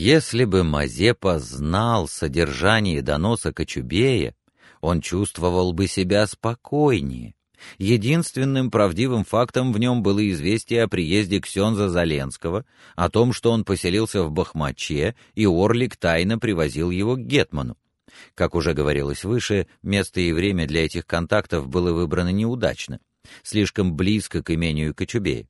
Если бы Мазепа знал содержание доноса Кочубея, он чувствовал бы себя спокойнее. Единственным правдивым фактом в нем было известие о приезде Ксенза Заленского, о том, что он поселился в Бахмаче, и Орлик тайно привозил его к Гетману. Как уже говорилось выше, место и время для этих контактов было выбрано неудачно, слишком близко к имению Кочубея.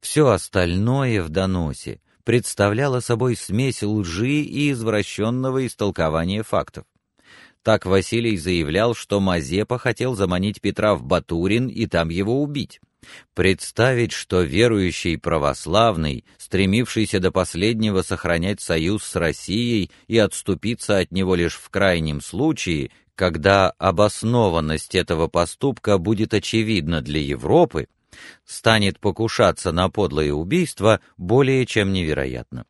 Все остальное в доносе представляло собой смесь лжи и извращенного истолкования фактов. Так Василий заявлял, что Мазепа хотел заманить Петра в Батурин и там его убить. Представить, что верующий православный, стремившийся до последнего сохранять союз с Россией и отступиться от него лишь в крайнем случае, когда обоснованность этого поступка будет очевидна для Европы, станет покушаться на подлое убийство более чем невероятно.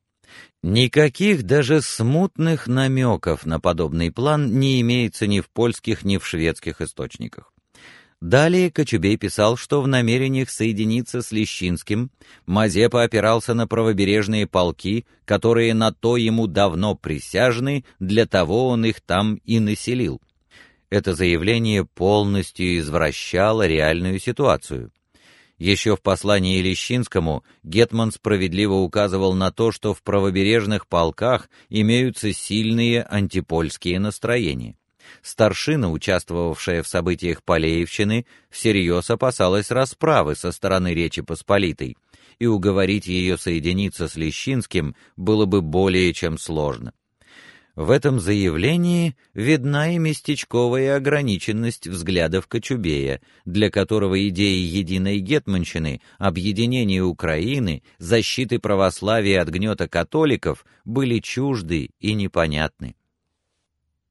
Никаких даже смутных намеков на подобный план не имеется ни в польских, ни в шведских источниках. Далее Кочубей писал, что в намерениях соединиться с Лещинским Мазепа опирался на правобережные полки, которые на то ему давно присяжны, для того он их там и населил. Это заявление полностью извращало реальную ситуацию. Еще в послании Лещинскому гетман справедливо указывал на то, что в правобережных полках имеются сильные антипольские настроения. Старшина, участвовавшая в событиях Полеевщины, всерьез опасалась расправы со стороны Речи Посполитой, и уговорить ее соединиться с Лещинским было бы более чем сложно. В этом заявлении видна и местечковая ограниченность взглядов Кочубея, для которого идеи единой гетманщины, объединения Украины, защиты православия от гнета католиков были чужды и непонятны.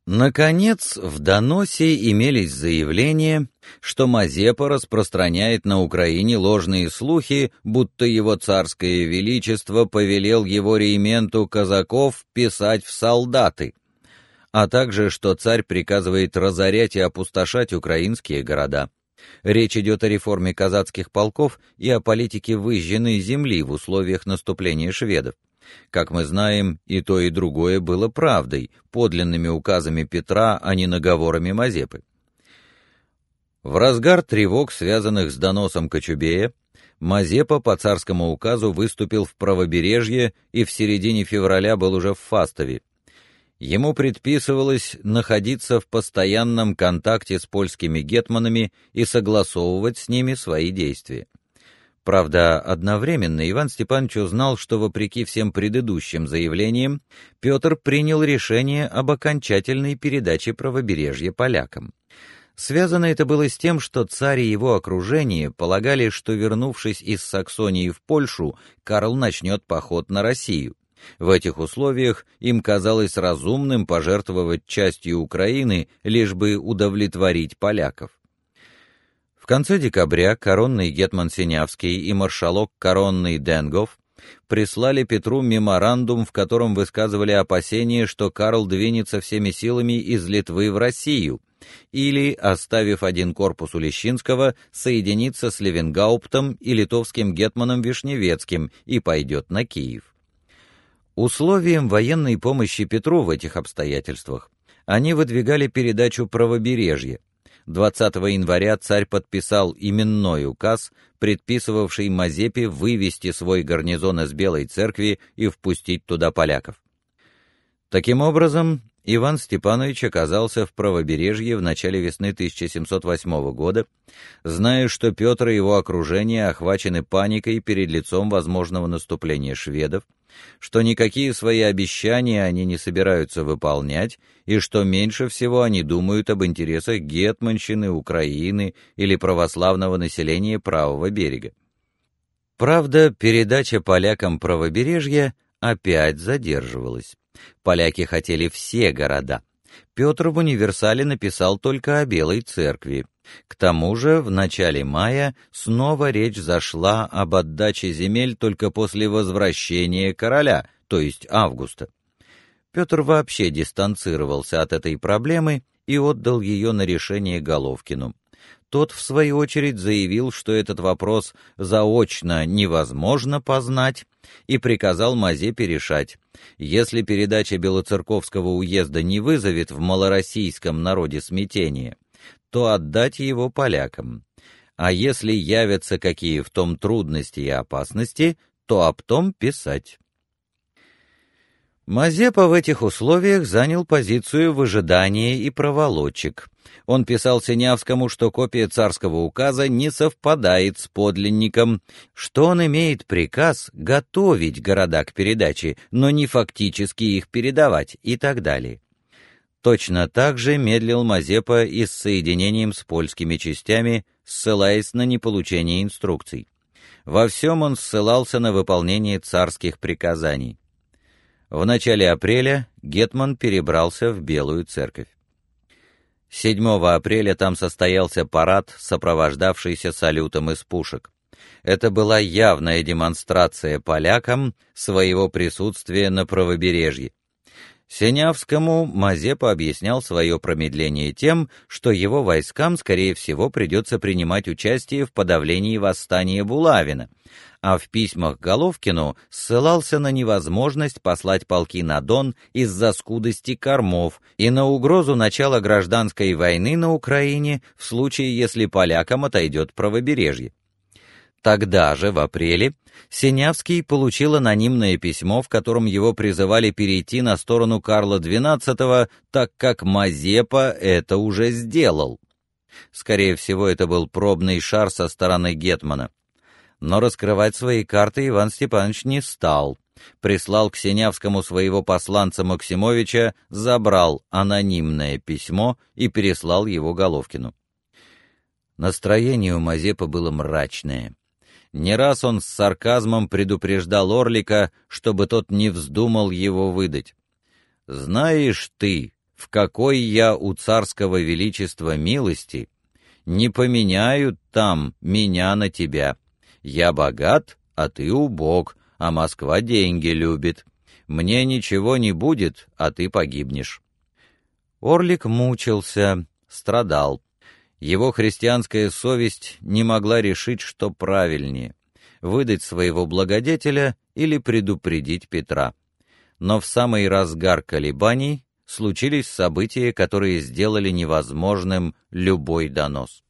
Наконец, в доносе имелись заявления, что Мазепа распространяет на Украине ложные слухи, будто его царское величество повелел его рейменту казаков писать в солдаты, а также что царь приказывает разорять и опустошать украинские города. Речь идет о реформе казацких полков и о политике выжженной земли в условиях наступления шведов. Как мы знаем, и то, и другое было правдой, подлинными указами Петра, а не наговорами Мазепы. В разгар тревог, связанных с доносом Кочубея, Мазепа по царскому указу выступил в правобережье и в середине февраля был уже в Фастове. Ему предписывалось находиться в постоянном контакте с польскими гетманами и согласовывать с ними свои действия. Правда, одновременно Иван Степанович узнал, что вопреки всем предыдущим заявлениям, Петр принял решение об окончательной передаче правобережья полякам. Связано это было с тем, что царь и его окружение полагали, что вернувшись из Саксонии в Польшу, Карл начнет поход на Россию. В этих условиях им казалось разумным пожертвовать частью Украины, лишь бы удовлетворить поляков. В конце декабря коронный гетман Синявский и маршалок коронный Денгов прислали Петру меморандум, в котором высказывали опасения, что Карл двинется всеми силами из Литвы в Россию, или, оставив один корпус у Лещинского, соединится с Левенгауптом и литовским гетманом Вишневецким и пойдет на Киев. Условием военной помощи Петру в этих обстоятельствах они выдвигали передачу правобережья, 20 января царь подписал именной указ, предписывавший Мазепе вывести свой гарнизон из Белой церкви и впустить туда поляков. Таким образом, Иван Степанович оказался в правобережье в начале весны 1708 года, зная, что Петр и его окружение охвачены паникой перед лицом возможного наступления шведов, что никакие свои обещания они не собираются выполнять и что меньше всего они думают об интересах гетманщины, Украины или православного населения правого берега. Правда, передача полякам правобережья опять задерживалась. Поляки хотели все города. Петр в универсале написал только о Белой церкви. К тому же в начале мая снова речь зашла об отдаче земель только после возвращения короля, то есть августа. Петр вообще дистанцировался от этой проблемы и отдал ее на решение Головкину. Тот, в свою очередь, заявил, что этот вопрос заочно невозможно познать, и приказал Мазепе решать, если передача Белоцерковского уезда не вызовет в малороссийском народе смятения, то отдать его полякам. А если явятся какие в том трудности и опасности, то об том писать. Мазепа в этих условиях занял позицию выжидания и проволочек. Он писал Синявскому, что копия царского указа не совпадает с подлинником, что он имеет приказ готовить города к передаче, но не фактически их передавать и так далее. Точно так же медлил Мазепа и с соединением с польскими частями, ссылаясь на неполучение инструкций. Во всем он ссылался на выполнение царских приказаний. В начале апреля Гетман перебрался в Белую церковь. 7 апреля там состоялся парад, сопровождавшийся салютом из пушек. Это была явная демонстрация полякам своего присутствия на правобережье. Синявскому Мазепа объяснял свое промедление тем, что его войскам, скорее всего, придется принимать участие в подавлении восстания Булавина, а в письмах Головкину ссылался на невозможность послать полки на Дон из-за скудости кормов и на угрозу начала гражданской войны на Украине в случае, если полякам отойдет правобережье. Тогда же, в апреле, Синявский получил анонимное письмо, в котором его призывали перейти на сторону Карла XII, так как Мазепа это уже сделал. Скорее всего, это был пробный шар со стороны гетмана. Но раскрывать свои карты Иван Степанович не стал. Прислал к Синявскому своего посланца Максимовича, забрал анонимное письмо и переслал его Головкину. Настроение у Мазепы было мрачное. Не раз он с сарказмом предупреждал Орлика, чтобы тот не вздумал его выдать. «Знаешь ты, в какой я у царского величества милости, не поменяют там меня на тебя. Я богат, а ты убог, а Москва деньги любит. Мне ничего не будет, а ты погибнешь». Орлик мучился, страдал. Его христианская совесть не могла решить, что правильнее — выдать своего благодетеля или предупредить Петра. Но в самый разгар колебаний случились события, которые сделали невозможным любой донос.